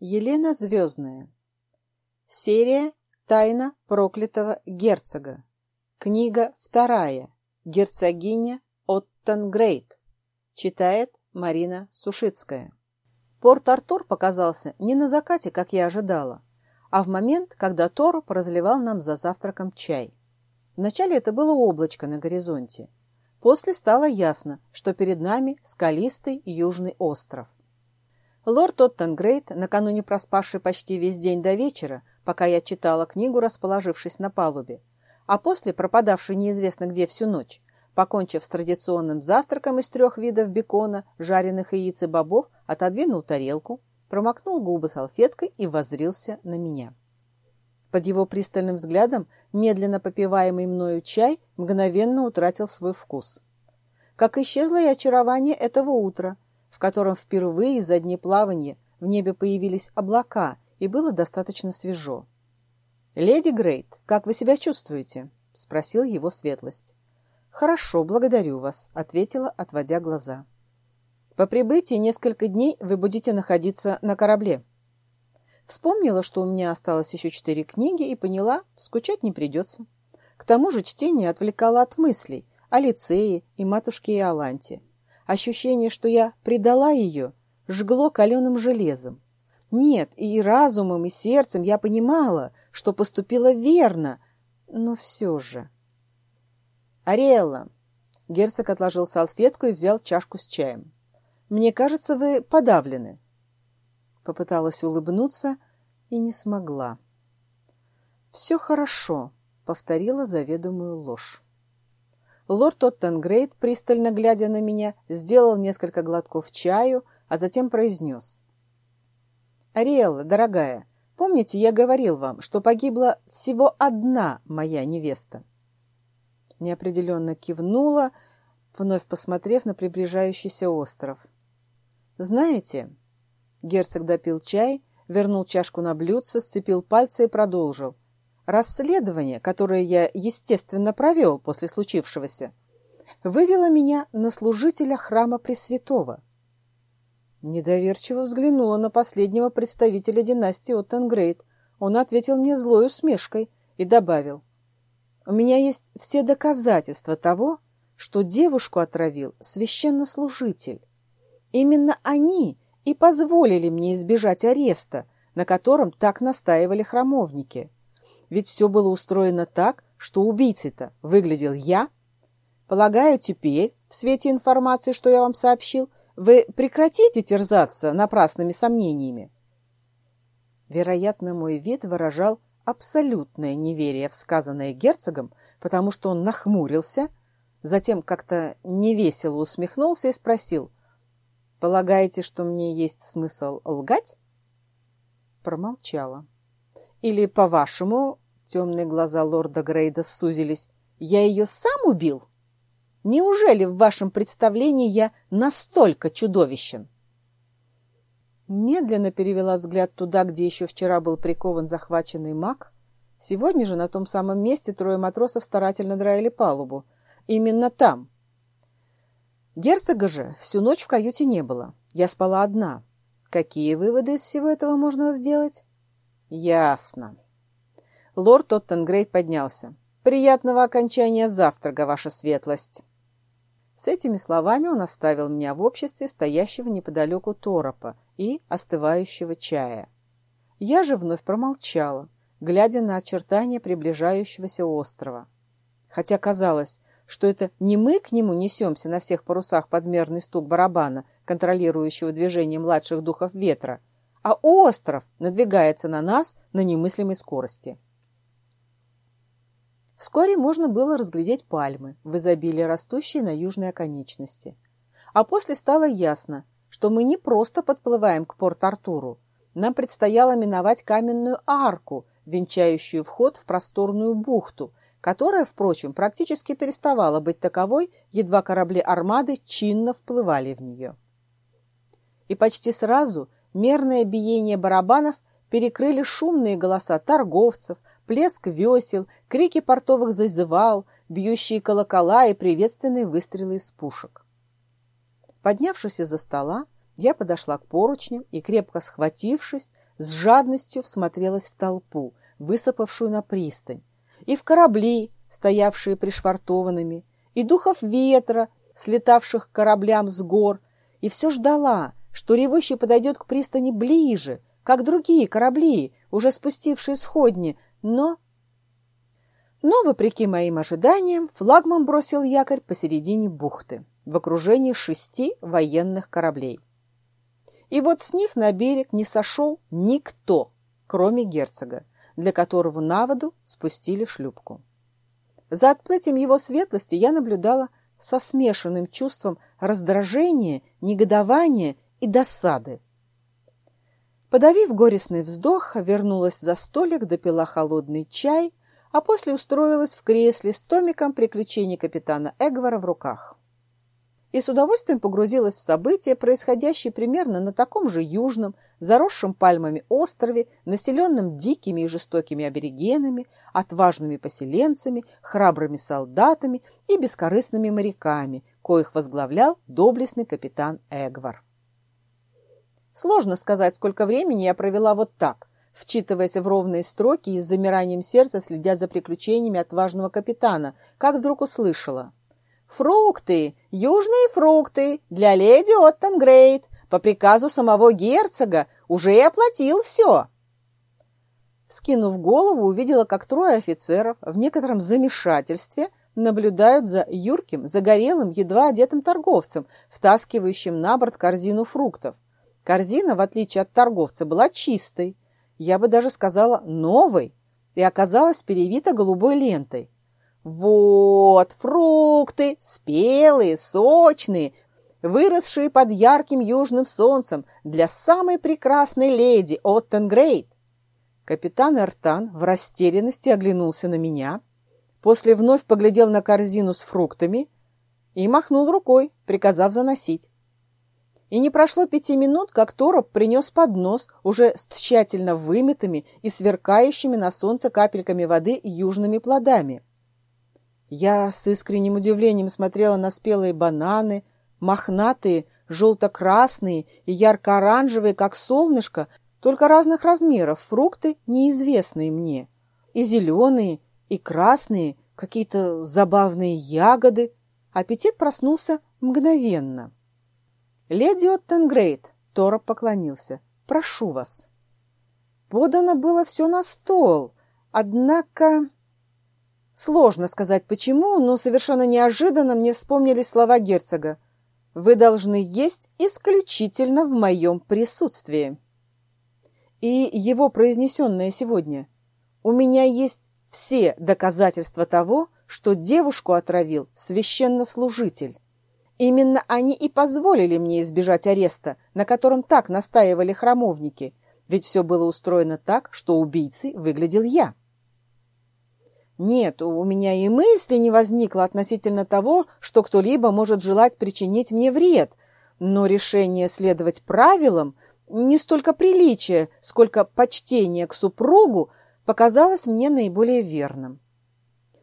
Елена Звездная. Серия «Тайна проклятого герцога». Книга вторая. Герцогиня Оттенгрейд. Читает Марина Сушицкая. Порт-Артур показался не на закате, как я ожидала, а в момент, когда Торп разливал нам за завтраком чай. Вначале это было облачко на горизонте. После стало ясно, что перед нами скалистый южный остров. Лорд Оттенгрейд, накануне проспавший почти весь день до вечера, пока я читала книгу, расположившись на палубе, а после пропадавший неизвестно где всю ночь, покончив с традиционным завтраком из трех видов бекона, жареных яиц и бобов, отодвинул тарелку, промокнул губы салфеткой и воззрился на меня. Под его пристальным взглядом медленно попиваемый мною чай мгновенно утратил свой вкус. Как исчезло и очарование этого утра – в котором впервые за дни плавания в небе появились облака и было достаточно свежо. «Леди Грейт, как вы себя чувствуете?» — спросил его светлость. «Хорошо, благодарю вас», — ответила, отводя глаза. «По прибытии несколько дней вы будете находиться на корабле». Вспомнила, что у меня осталось еще четыре книги и поняла, скучать не придется. К тому же чтение отвлекало от мыслей о лицее и матушке Иоланте. Ощущение, что я предала ее, жгло каленым железом. Нет, и разумом, и сердцем я понимала, что поступила верно, но все же... «Ариэлла!» Герцог отложил салфетку и взял чашку с чаем. «Мне кажется, вы подавлены». Попыталась улыбнуться и не смогла. «Все хорошо», — повторила заведомую ложь. Лорд Оттенгрейд, пристально глядя на меня, сделал несколько глотков чаю, а затем произнес. «Ариэлла, дорогая, помните, я говорил вам, что погибла всего одна моя невеста?» Неопределенно кивнула, вновь посмотрев на приближающийся остров. «Знаете...» Герцог допил чай, вернул чашку на блюдце, сцепил пальцы и продолжил. Расследование, которое я, естественно, провел после случившегося, вывело меня на служителя храма Пресвятого. Недоверчиво взглянула на последнего представителя династии Оттенгрейд. Он ответил мне злой усмешкой и добавил. «У меня есть все доказательства того, что девушку отравил священнослужитель. Именно они и позволили мне избежать ареста, на котором так настаивали храмовники». Ведь все было устроено так, что убийцей-то выглядел я. Полагаю, теперь, в свете информации, что я вам сообщил, вы прекратите терзаться напрасными сомнениями. Вероятно, мой вид выражал абсолютное неверие в сказанное герцогом, потому что он нахмурился, затем как-то невесело усмехнулся и спросил, «Полагаете, что мне есть смысл лгать?» Промолчала. Или, по-вашему, темные глаза лорда Грейда сузились, я ее сам убил? Неужели в вашем представлении я настолько чудовищен? Медленно перевела взгляд туда, где еще вчера был прикован захваченный маг. Сегодня же на том самом месте трое матросов старательно драили палубу. Именно там. Герцога же всю ночь в каюте не было. Я спала одна. Какие выводы из всего этого можно сделать? «Ясно». Лорд Оттенгрейд поднялся. «Приятного окончания завтрака, ваша светлость!» С этими словами он оставил меня в обществе стоящего неподалеку торопа и остывающего чая. Я же вновь промолчала, глядя на очертания приближающегося острова. Хотя казалось, что это не мы к нему несемся на всех парусах подмерный стук барабана, контролирующего движение младших духов ветра, а остров надвигается на нас на немыслимой скорости. Вскоре можно было разглядеть пальмы, в изобилии растущие на южной оконечности. А после стало ясно, что мы не просто подплываем к Порт-Артуру. Нам предстояло миновать каменную арку, венчающую вход в просторную бухту, которая, впрочем, практически переставала быть таковой, едва корабли армады чинно вплывали в нее. И почти сразу Мерное биение барабанов перекрыли шумные голоса торговцев, плеск весел, крики портовых зазывал, бьющие колокола и приветственные выстрелы из пушек. Поднявшись из-за стола, я подошла к поручням и, крепко схватившись, с жадностью всмотрелась в толпу, высыпавшую на пристань, и в корабли, стоявшие пришвартованными, и духов ветра, слетавших к кораблям с гор, и все ждала, что ревущий подойдет к пристани ближе, как другие корабли, уже спустившие сходни, но... Но, вопреки моим ожиданиям, флагман бросил якорь посередине бухты, в окружении шести военных кораблей. И вот с них на берег не сошел никто, кроме герцога, для которого на воду спустили шлюпку. За отплытием его светлости я наблюдала со смешанным чувством раздражения, негодования и досады. Подавив горестный вздох, вернулась за столик, допила холодный чай, а после устроилась в кресле с томиком приключений капитана Эгвара в руках и с удовольствием погрузилась в события, происходящие примерно на таком же южном, заросшем пальмами острове, населенном дикими и жестокими аборигенами, отважными поселенцами, храбрыми солдатами и бескорыстными моряками, коих возглавлял доблестный капитан Эгвар. Сложно сказать, сколько времени я провела вот так, вчитываясь в ровные строки и с замиранием сердца следя за приключениями отважного капитана, как вдруг услышала – Фрукты, южные фрукты для леди Оттенгрейд. По приказу самого герцога уже и оплатил все. Вскинув голову, увидела, как трое офицеров в некотором замешательстве наблюдают за юрким, загорелым, едва одетым торговцем, втаскивающим на борт корзину фруктов. Корзина, в отличие от торговца, была чистой, я бы даже сказала новой, и оказалась перевита голубой лентой. Вот, фрукты, спелые, сочные, выросшие под ярким южным солнцем для самой прекрасной леди Оттенгрейд. Капитан Эртан в растерянности оглянулся на меня, после вновь поглядел на корзину с фруктами и махнул рукой, приказав заносить. И не прошло пяти минут, как Тороп принес поднос уже с тщательно вымытыми и сверкающими на солнце капельками воды южными плодами. Я с искренним удивлением смотрела на спелые бананы, мохнатые, желто-красные и ярко-оранжевые, как солнышко, только разных размеров, фрукты, неизвестные мне. И зеленые, и красные, какие-то забавные ягоды. Аппетит проснулся мгновенно. «Леди Оттенгрейд», — Тороп поклонился, — «прошу вас». Подано было все на стол, однако... Сложно сказать почему, но совершенно неожиданно мне вспомнились слова герцога. «Вы должны есть исключительно в моем присутствии». И его произнесенное сегодня. «У меня есть все доказательства того, что девушку отравил священнослужитель. Именно они и позволили мне избежать ареста, на котором так настаивали храмовники, ведь все было устроено так, что убийцей выглядел я». Нет, у меня и мысли не возникло относительно того, что кто-либо может желать причинить мне вред, но решение следовать правилам, не столько приличие, сколько почтение к супругу, показалось мне наиболее верным.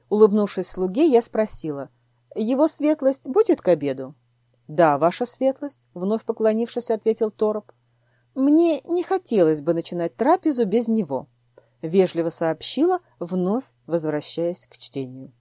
Улыбнувшись слуге, я спросила, «Его светлость будет к обеду?» «Да, ваша светлость», — вновь поклонившись, ответил Тороп. «Мне не хотелось бы начинать трапезу без него» вежливо сообщила, вновь возвращаясь к чтению.